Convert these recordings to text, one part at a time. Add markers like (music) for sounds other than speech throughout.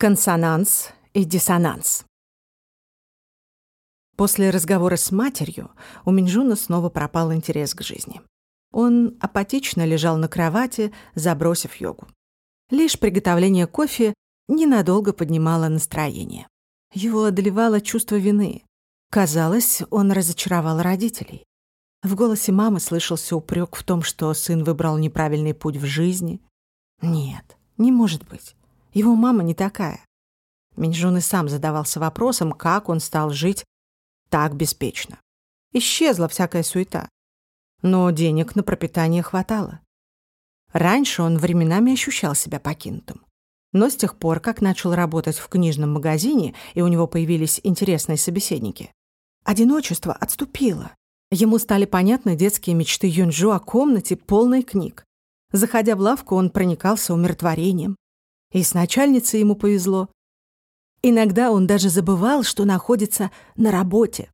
Консонанс и диссонанс. После разговора с матерью у Минжуна снова пропал интерес к жизни. Он апатично лежал на кровати, забросив йогу. Лишь приготовление кофе ненадолго поднимало настроение. Его одолевало чувство вины. Казалось, он разочаровал родителей. В голосе мамы слышался упрек в том, что сын выбрал неправильный путь в жизни. Нет, не может быть. Его мама не такая. Минджун и сам задавался вопросом, как он стал жить так беспечно. Исчезла всякая суета. Но денег на пропитание хватало. Раньше он временами ощущал себя покинутым. Но с тех пор, как начал работать в книжном магазине, и у него появились интересные собеседники, одиночество отступило. Ему стали понятны детские мечты Юнджу о комнате, полной книг. Заходя в лавку, он проникался умиротворением. И с начальницей ему повезло. Иногда он даже забывал, что находится на работе.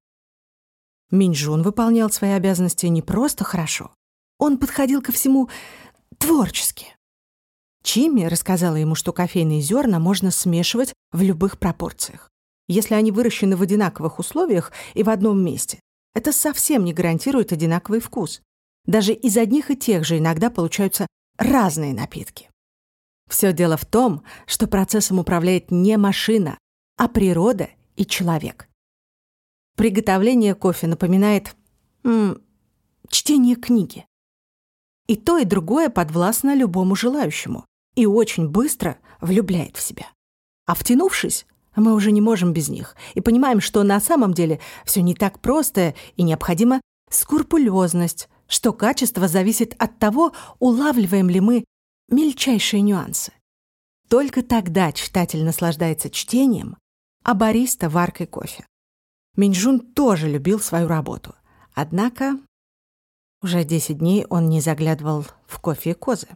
Минджун выполнял свои обязанности не просто хорошо. Он подходил ко всему творчески. Чимми рассказала ему, что кофейные зерна можно смешивать в любых пропорциях. Если они выращены в одинаковых условиях и в одном месте, это совсем не гарантирует одинаковый вкус. Даже из одних и тех же иногда получаются разные напитки. Все дело в том, что процессом управляет не машина, а природа и человек. Приготовление кофе напоминает м, чтение книги. И то, и другое подвластно любому желающему и очень быстро влюбляет в себя. А втянувшись, мы уже не можем без них и понимаем, что на самом деле все не так просто и необходима скрупулезность, что качество зависит от того, улавливаем ли мы мельчайшие нюансы. Только тогда читатель наслаждается чтением, а бариста — варкой кофе. Минджун тоже любил свою работу. Однако уже 10 дней он не заглядывал в кофе и козы.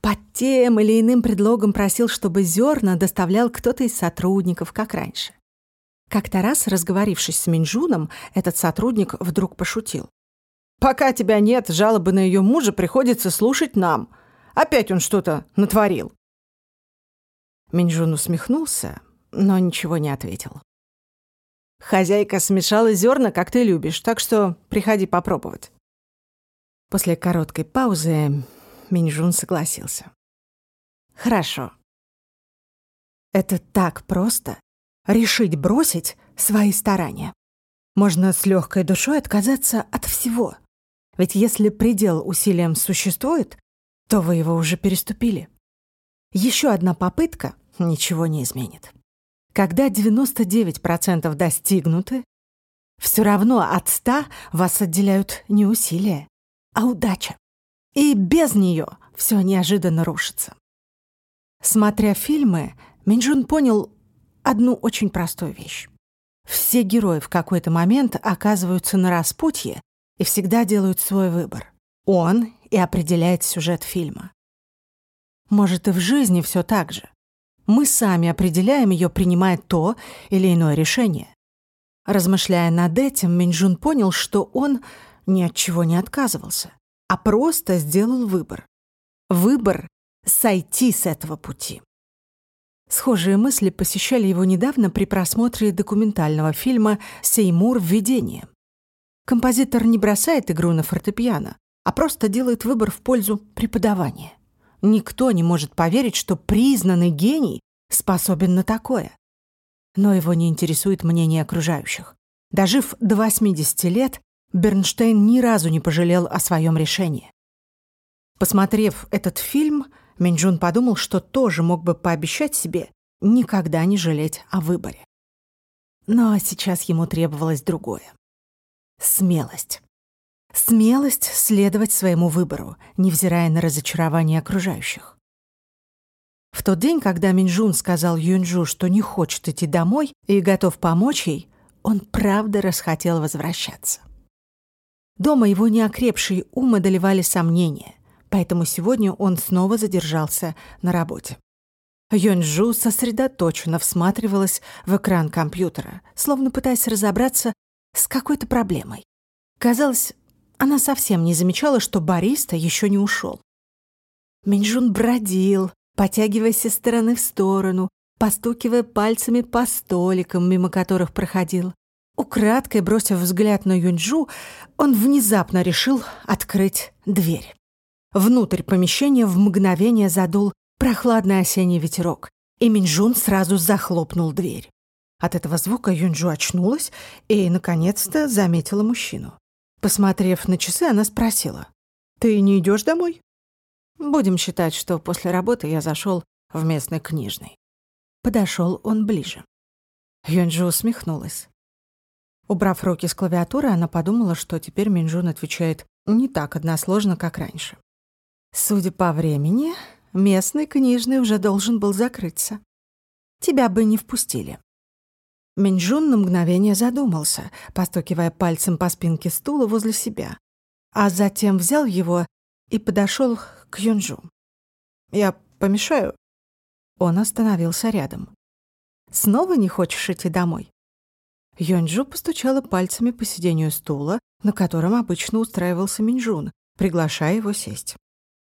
Под тем или иным предлогом просил, чтобы зерна доставлял кто-то из сотрудников, как раньше. Как-то раз, разговорившись с Минджуном, этот сотрудник вдруг пошутил. «Пока тебя нет, жалобы на ее мужа приходится слушать нам. Опять он что-то натворил». Минджун усмехнулся, но ничего не ответил. «Хозяйка смешала зерна, как ты любишь, так что приходи попробовать». После короткой паузы Минжун согласился. «Хорошо. Это так просто — решить бросить свои старания. Можно с легкой душой отказаться от всего. Ведь если предел усилиям существует, то вы его уже переступили. Еще одна попытка ничего не изменит. Когда 99% достигнуты, все равно от 100 вас отделяют не усилия, а удача. И без нее все неожиданно рушится. Смотря фильмы, Минджун понял одну очень простую вещь. Все герои в какой-то момент оказываются на распутье и всегда делают свой выбор. Он и определяет сюжет фильма. Может, и в жизни все так же. Мы сами определяем ее, принимая то или иное решение. Размышляя над этим, Минджун понял, что он ни от чего не отказывался а просто сделал выбор. Выбор — сойти с этого пути. Схожие мысли посещали его недавно при просмотре документального фильма «Сеймур. Введение». Композитор не бросает игру на фортепиано, а просто делает выбор в пользу преподавания. Никто не может поверить, что признанный гений способен на такое. Но его не интересует мнение окружающих. Дожив до 80 лет, Бернштейн ни разу не пожалел о своем решении. Посмотрев этот фильм, Минджун подумал, что тоже мог бы пообещать себе никогда не жалеть о выборе. Но сейчас ему требовалось другое. Смелость. Смелость следовать своему выбору, невзирая на разочарование окружающих. В тот день, когда Минджун сказал Юнджу, что не хочет идти домой и готов помочь ей, он правда расхотел возвращаться. Дома его неокрепший ум одолевали сомнения, поэтому сегодня он снова задержался на работе. Йонджу сосредоточенно всматривалась в экран компьютера, словно пытаясь разобраться с какой-то проблемой. Казалось, она совсем не замечала, что бариста еще не ушел. Минджун бродил, потягиваясь из стороны в сторону, постукивая пальцами по столикам, мимо которых проходил. Украдкой бросив взгляд на Юнджу, он внезапно решил открыть дверь. Внутрь помещения в мгновение задул прохладный осенний ветерок, и Минджун сразу захлопнул дверь. От этого звука Юнджу очнулась и, наконец-то, заметила мужчину. Посмотрев на часы, она спросила. «Ты не идешь домой?» «Будем считать, что после работы я зашел в местный книжный». Подошел он ближе. Юнджу усмехнулась. Убрав руки с клавиатуры, она подумала, что теперь Минджун отвечает не так односложно, как раньше. Судя по времени, местный книжный уже должен был закрыться. Тебя бы не впустили. Минджун на мгновение задумался, постукивая пальцем по спинке стула возле себя, а затем взял его и подошел к Юнджу. «Я помешаю?» Он остановился рядом. «Снова не хочешь идти домой?» Юнджу постучала пальцами по сиденью стула, на котором обычно устраивался Минджун, приглашая его сесть.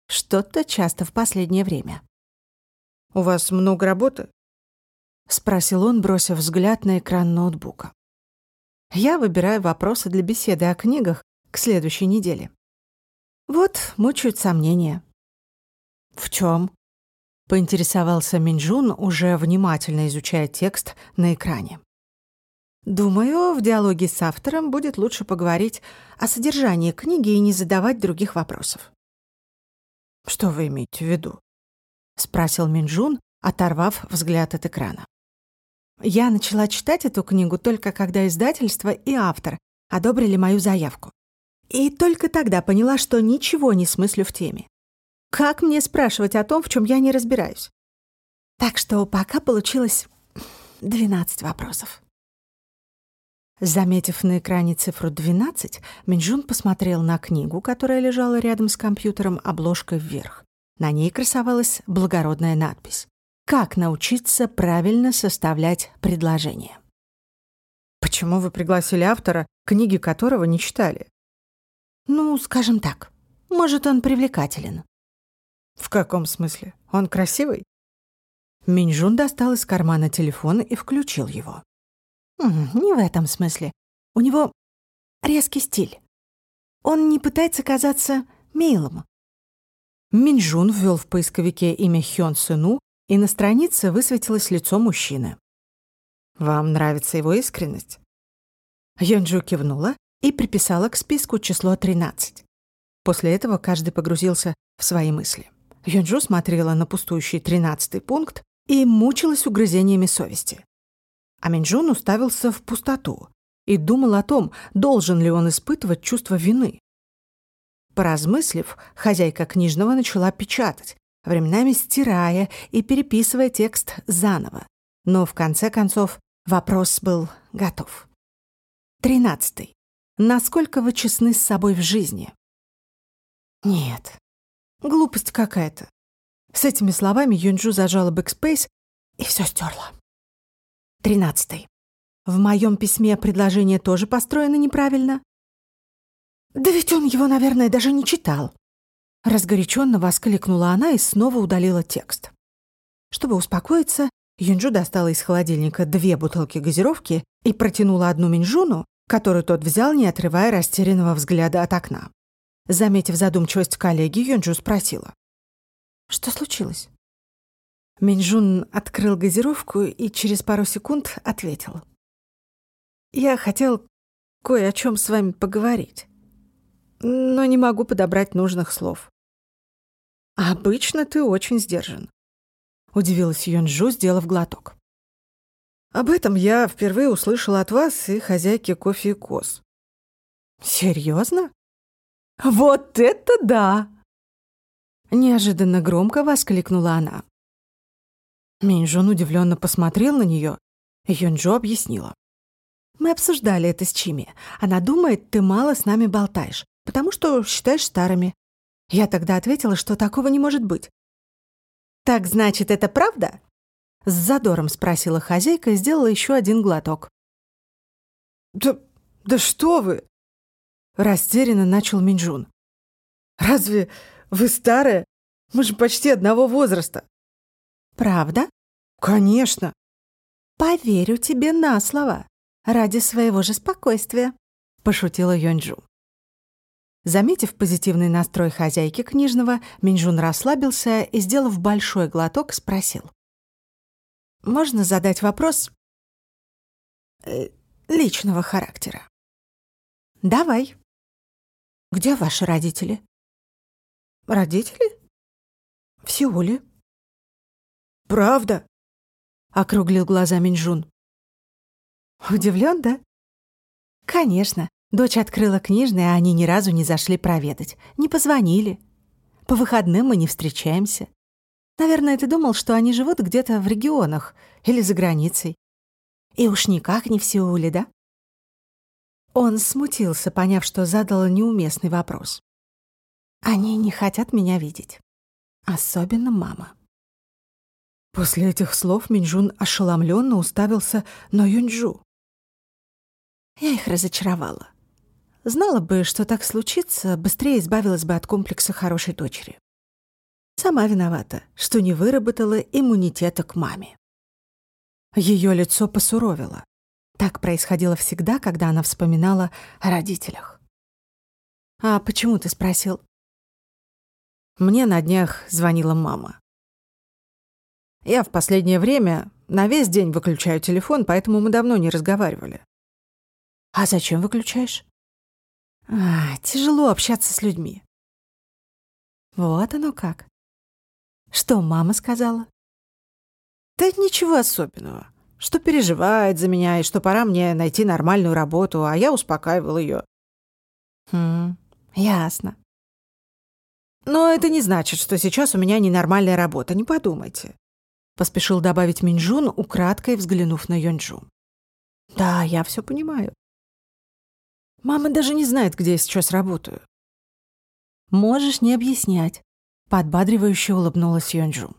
Что-то часто в последнее время. «У вас много работы?» — спросил он, бросив взгляд на экран ноутбука. «Я выбираю вопросы для беседы о книгах к следующей неделе. Вот мучают сомнения». «В чем? поинтересовался Минджун, уже внимательно изучая текст на экране. Думаю, в диалоге с автором будет лучше поговорить о содержании книги и не задавать других вопросов. «Что вы имеете в виду?» — спросил Минджун, оторвав взгляд от экрана. Я начала читать эту книгу только когда издательство и автор одобрили мою заявку. И только тогда поняла, что ничего не смыслю в теме. Как мне спрашивать о том, в чем я не разбираюсь? Так что пока получилось 12 вопросов. Заметив на экране цифру 12, Минджун посмотрел на книгу, которая лежала рядом с компьютером, обложкой вверх. На ней красовалась благородная надпись «Как научиться правильно составлять предложения». «Почему вы пригласили автора, книги которого не читали?» «Ну, скажем так, может, он привлекателен». «В каком смысле? Он красивый?» Минджун достал из кармана телефон и включил его. Не в этом смысле. У него резкий стиль. Он не пытается казаться милым. Минджун ввел в поисковике имя Хён Сыну, и на странице высветилось лицо мужчины. «Вам нравится его искренность?» Йонджу кивнула и приписала к списку число 13. После этого каждый погрузился в свои мысли. Йонджу смотрела на пустующий тринадцатый пункт и мучилась угрызениями совести. А Минджун уставился в пустоту и думал о том, должен ли он испытывать чувство вины. Поразмыслив, хозяйка книжного начала печатать, временами стирая и переписывая текст заново. Но в конце концов вопрос был готов. Тринадцатый. Насколько вы честны с собой в жизни? Нет. Глупость какая-то. С этими словами Юнджу зажала backspace и все стерла. Тринадцатый. В моем письме предложение тоже построено неправильно. Да ведь он его, наверное, даже не читал. Разгоряченно воскликнула она и снова удалила текст. Чтобы успокоиться, Юнджу достала из холодильника две бутылки газировки и протянула одну Минджуну, которую тот взял, не отрывая растерянного взгляда от окна. Заметив задумчивость коллеги, Юнджу спросила. «Что случилось?» Минджун открыл газировку и через пару секунд ответил. «Я хотел кое о чем с вами поговорить, но не могу подобрать нужных слов». «Обычно ты очень сдержан», — удивилась Юнджу, сделав глоток. «Об этом я впервые услышала от вас и хозяйки кофе и коз». «Серьезно? Вот это да!» Неожиданно громко воскликнула она. Минджун удивленно посмотрел на нее. Юнджо объяснила. «Мы обсуждали это с Чими. Она думает, ты мало с нами болтаешь, потому что считаешь старыми». Я тогда ответила, что такого не может быть. «Так значит, это правда?» С задором спросила хозяйка и сделала еще один глоток. «Да, да что вы!» Растерянно начал Минджун. «Разве вы старая? Мы же почти одного возраста». «Правда?» «Конечно». «Поверю тебе на слово, ради своего же спокойствия», — пошутила Юнджу. Заметив позитивный настрой хозяйки книжного, Минжун расслабился и, сделав большой глоток, спросил. «Можно задать вопрос э, личного характера?» «Давай». «Где ваши родители?» «Родители?» «В Сеуле». «Правда?» — округлил глаза Минжун. Удивлен, да? Конечно. Дочь открыла книжный, а они ни разу не зашли проведать. Не позвонили. По выходным мы не встречаемся. Наверное, ты думал, что они живут где-то в регионах или за границей. И уж никак не в Сеуле, да? Он смутился, поняв, что задал неуместный вопрос. Они не хотят меня видеть. Особенно мама. После этих слов Минжун ошеломленно уставился на Юнджу. Я их разочаровала. Знала бы, что так случится, быстрее избавилась бы от комплекса хорошей дочери. Сама виновата, что не выработала иммунитета к маме. Ее лицо посуровило. Так происходило всегда, когда она вспоминала о родителях. «А почему ты спросил?» Мне на днях звонила мама. Я в последнее время на весь день выключаю телефон, поэтому мы давно не разговаривали. А зачем выключаешь? Тяжело общаться с людьми. Вот оно как. Что мама сказала? Да ничего особенного. Что переживает за меня и что пора мне найти нормальную работу, а я успокаивал ее. Хм, ясно. Но это не значит, что сейчас у меня ненормальная работа, не подумайте. Поспешил добавить Минджун, украдкой взглянув на Йонджу. Да, я все понимаю. Мама даже не знает, где я сейчас работаю. Можешь не объяснять. Подбадривающе улыбнулась Йонджу.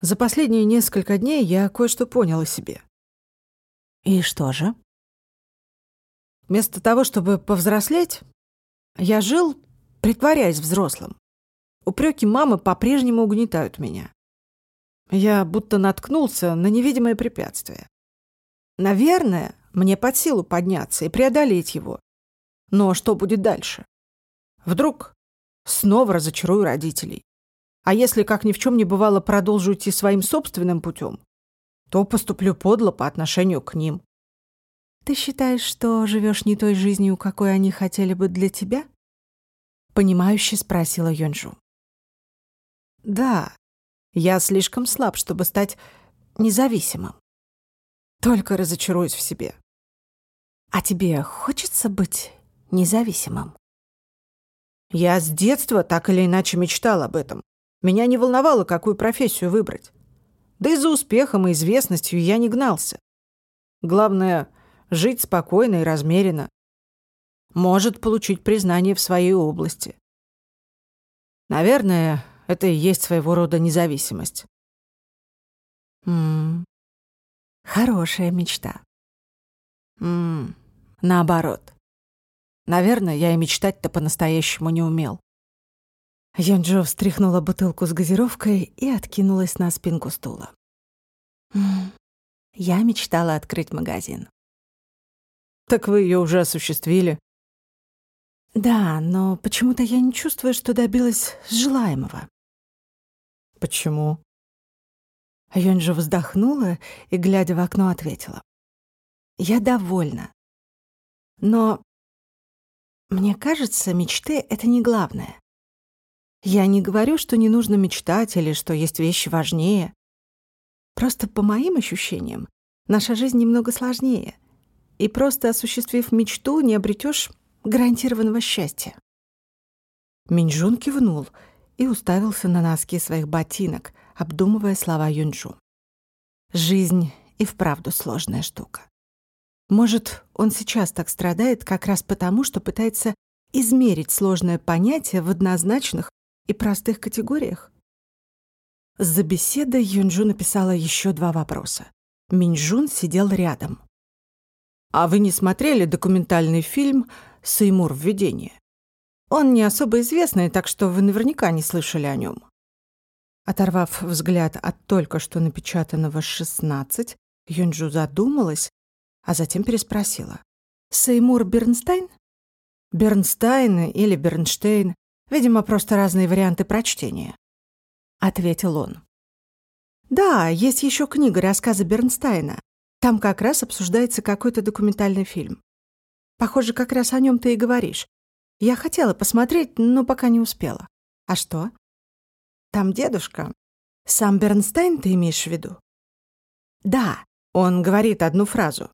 За последние несколько дней я кое-что понял о себе. И что же? Вместо того, чтобы повзрослеть, я жил, притворяясь взрослым. Упреки мамы по-прежнему угнетают меня. Я будто наткнулся на невидимое препятствие. Наверное, мне под силу подняться и преодолеть его. Но что будет дальше? Вдруг снова разочарую родителей. А если, как ни в чем не бывало, продолжу идти своим собственным путем, то поступлю подло по отношению к ним. Ты считаешь, что живешь не той жизнью, какой они хотели бы для тебя? Понимающе спросила Йонджу. Да, я слишком слаб, чтобы стать независимым. Только разочаруюсь в себе. А тебе хочется быть независимым? Я с детства так или иначе мечтал об этом. Меня не волновало, какую профессию выбрать. Да и за успехом и известностью я не гнался. Главное — жить спокойно и размеренно. Может получить признание в своей области. Наверное, это и есть своего рода независимость. М -м, хорошая мечта. М -м, Наоборот. Наверное, я и мечтать-то по-настоящему не умел. Йонджо встряхнула бутылку с газировкой и откинулась на спинку стула. Я мечтала открыть магазин. Так вы ее уже осуществили? Да, но почему-то я не чувствую, что добилась желаемого. Почему? Йонджо вздохнула и, глядя в окно, ответила. Я довольна. Но мне кажется, мечты — это не главное. Я не говорю, что не нужно мечтать или что есть вещи важнее. Просто по моим ощущениям, наша жизнь немного сложнее. И просто осуществив мечту, не обретешь гарантированного счастья. Минджун кивнул и уставился на носки своих ботинок, обдумывая слова Юнджу. Жизнь и вправду сложная штука. Может, он сейчас так страдает как раз потому, что пытается измерить сложное понятие в однозначных и простых категориях? За беседой Юнджу написала еще два вопроса. Минджун сидел рядом. «А вы не смотрели документальный фильм «Сеймур введение»? Он не особо известный, так что вы наверняка не слышали о нем. Оторвав взгляд от только что напечатанного «16», Юнджу задумалась, а затем переспросила. «Сеймур Бернстайн?» «Бернстайн или Бернштейн, видимо, просто разные варианты прочтения», — ответил он. «Да, есть еще книга рассказа Бернстайна. Там как раз обсуждается какой-то документальный фильм. Похоже, как раз о нем ты и говоришь. Я хотела посмотреть, но пока не успела. А что?» Там дедушка. Сам Бернстайн ты имеешь в виду? Да, он говорит одну фразу.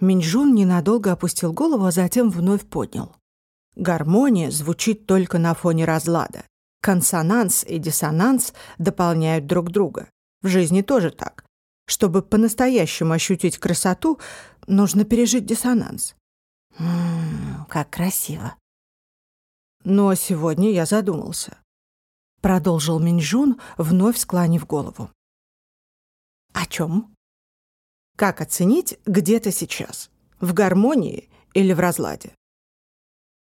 Минджун ненадолго опустил голову, а затем вновь поднял. Гармония звучит только на фоне разлада. Консонанс и диссонанс дополняют друг друга. В жизни тоже так. Чтобы по-настоящему ощутить красоту, нужно пережить диссонанс. Ммм, как красиво. Но сегодня я задумался. — продолжил Минжун, вновь склонив голову. «О чем?» «Как оценить, где ты сейчас? В гармонии или в разладе?»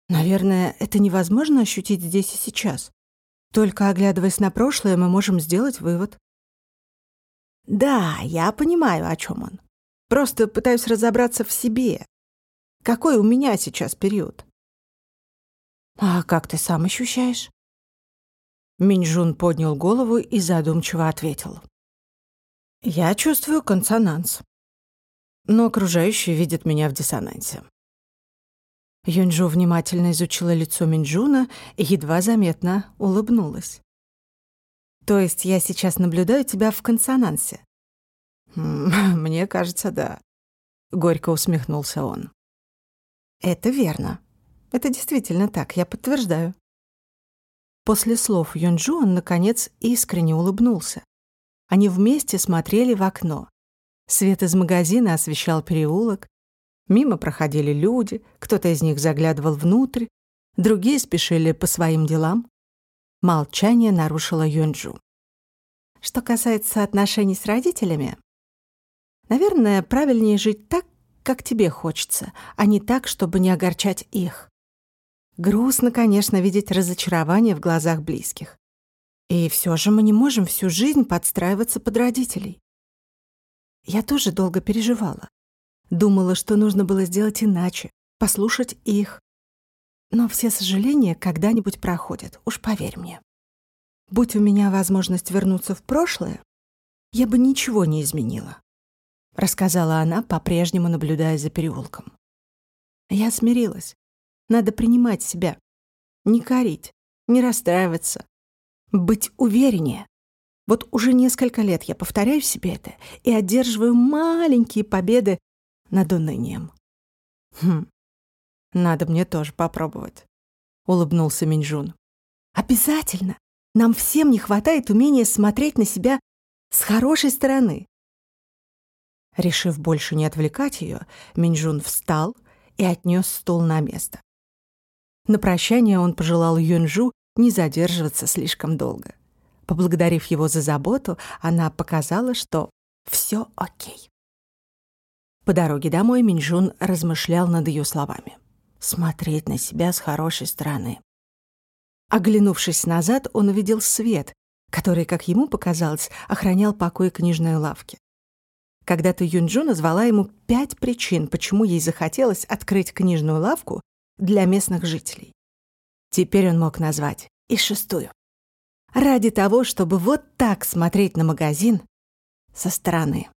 «Наверное, это невозможно ощутить здесь и сейчас. Только оглядываясь на прошлое, мы можем сделать вывод». «Да, я понимаю, о чем он. Просто пытаюсь разобраться в себе. Какой у меня сейчас период?» «А как ты сам ощущаешь?» Минджун поднял голову и задумчиво ответил. «Я чувствую консонанс, но окружающие видят меня в диссонансе». Юнджу внимательно изучила лицо Минджуна и едва заметно улыбнулась. «То есть я сейчас наблюдаю тебя в консонансе?» (laughs) «Мне кажется, да», — горько усмехнулся он. «Это верно. Это действительно так, я подтверждаю». После слов Юнджу он, наконец, искренне улыбнулся. Они вместе смотрели в окно. Свет из магазина освещал переулок. Мимо проходили люди, кто-то из них заглядывал внутрь, другие спешили по своим делам. Молчание нарушило Юнджу. Что касается отношений с родителями, наверное, правильнее жить так, как тебе хочется, а не так, чтобы не огорчать их. Грустно, конечно, видеть разочарование в глазах близких. И все же мы не можем всю жизнь подстраиваться под родителей. Я тоже долго переживала. Думала, что нужно было сделать иначе, послушать их. Но все сожаления когда-нибудь проходят, уж поверь мне. Будь у меня возможность вернуться в прошлое, я бы ничего не изменила, рассказала она, по-прежнему наблюдая за переулком. Я смирилась. Надо принимать себя. Не корить, не расстраиваться. Быть увереннее. Вот уже несколько лет я повторяю себе это и одерживаю маленькие победы над унынием. Хм, надо мне тоже попробовать, улыбнулся Минджун. Обязательно. Нам всем не хватает умения смотреть на себя с хорошей стороны. Решив больше не отвлекать ее, Минджун встал и отнес стул на место. На прощание он пожелал Юнжу не задерживаться слишком долго. Поблагодарив его за заботу, она показала, что все окей. По дороге домой Минжун размышлял над ее словами. Смотреть на себя с хорошей стороны. Оглянувшись назад, он увидел свет, который, как ему показалось, охранял покой книжной лавки. Когда-то Юнджу назвала ему пять причин, почему ей захотелось открыть книжную лавку для местных жителей. Теперь он мог назвать и шестую. Ради того, чтобы вот так смотреть на магазин со стороны.